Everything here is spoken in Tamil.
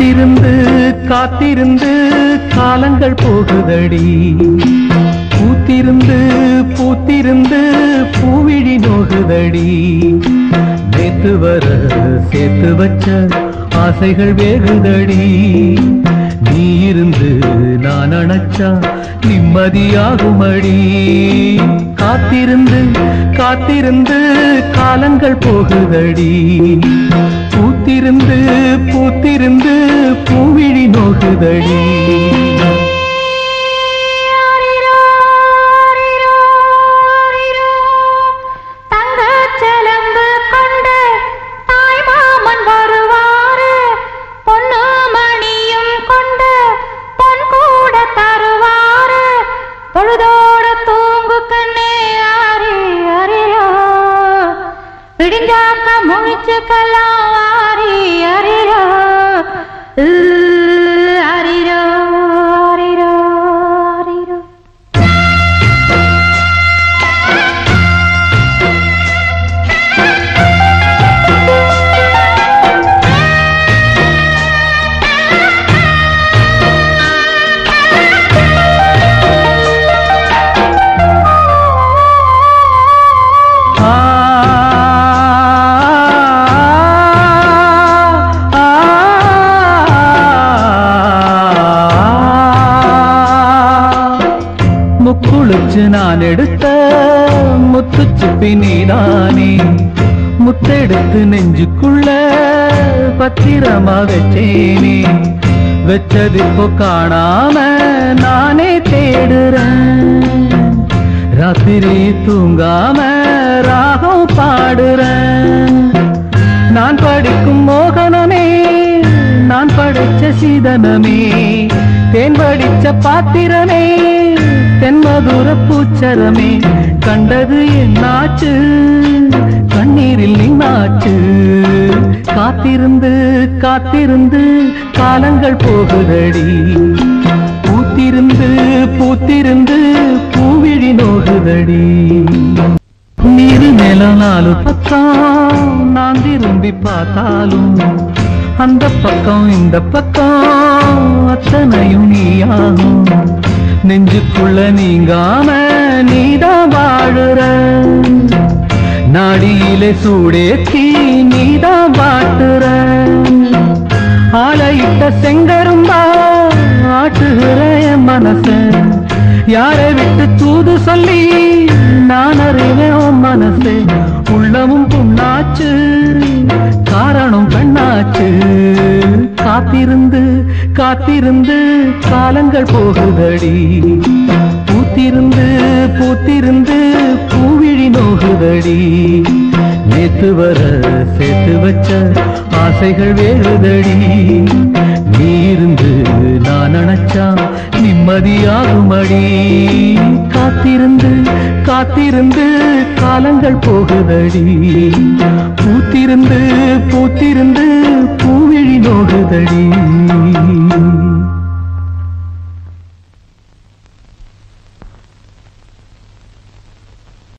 காத்திருந்து காத்திருந்து காலங்கள் போகுதடி. பூத்திருந்து பூத்திருந்து பூவிழி நோகுதடி. நேத்து வர சேர்த்து வச்ச ஆசைகள் வேகுதடி நீ இருந்து நான் அணைச்சா நிம்மதியாகுமடி. காத்திருந்து காத்திருந்து காலங்கள் போகுதடி. பூத்திருந்து பூத்திருந்து பூவிழி நோகுதடி. पिड़ा कम कल முக்குளிச்சு நான் எடுத்த முத்து சிப்பி நீதானே. முத்தெடுத்து நெஞ்சுக்குள்ள பத்திரமா வச்சேனே. வச்சது இப்போ காணாம நானே தேடுறேன். ராத்திரி தூங்காம ராகம் பாடுறேன். நான் படிக்கும் மோகனமே நான் படிச்ச சீதனமே. தேன் படிச்ச பாத்திரமே தென்மதுர பூச்சரமே கண்டது என்னாச்சு கண்ணீரில் நின்னாச்சு காத்திருந்து காத்திருந்து காலங்கள் போகுதடி. பூத்திருந்து பூத்திருந்து பூவிழி நோகுதடி. நீரு மேல நாலு பக்கம் நான் திரும்பி பார்த்தாலும் அந்த பக்கம் இந்த பக்கம் அத்தனையும் நீயாகும். நெஞ்சுக்குள்ள நீங்காம நீதான் வாழுற. நாடியிலே சூடேத்தி நீதான் வாட்டுற. ஆளையிட்ட செங்கரும்பா ஆட்டுகிற என் மனச. யாரை விட்டு தூது சொல்லி நான் அறிவேன் மனசு. உள்ளமும் புண்ணாச்சு காரணம் பெண்ணாச்சு. காத்திருந்து காத்திருந்து காலங்கள் போகுதடி. பூத்திருந்து பூத்திருந்து பூவிழி நோகுதடி. நேத்து வர சேர்த்து வச்ச ஆசைகள் வேறுதடி. நீ இருந்து நான் நினைச்சா நிம்மதியாகுமடி. காத்திருந்து காத்திருந்து காலங்கள் போகுதடி. பூத்திருந்து பூத்திருந்து பூ ಕೇಳಿ ನೋಡುದಡಿ.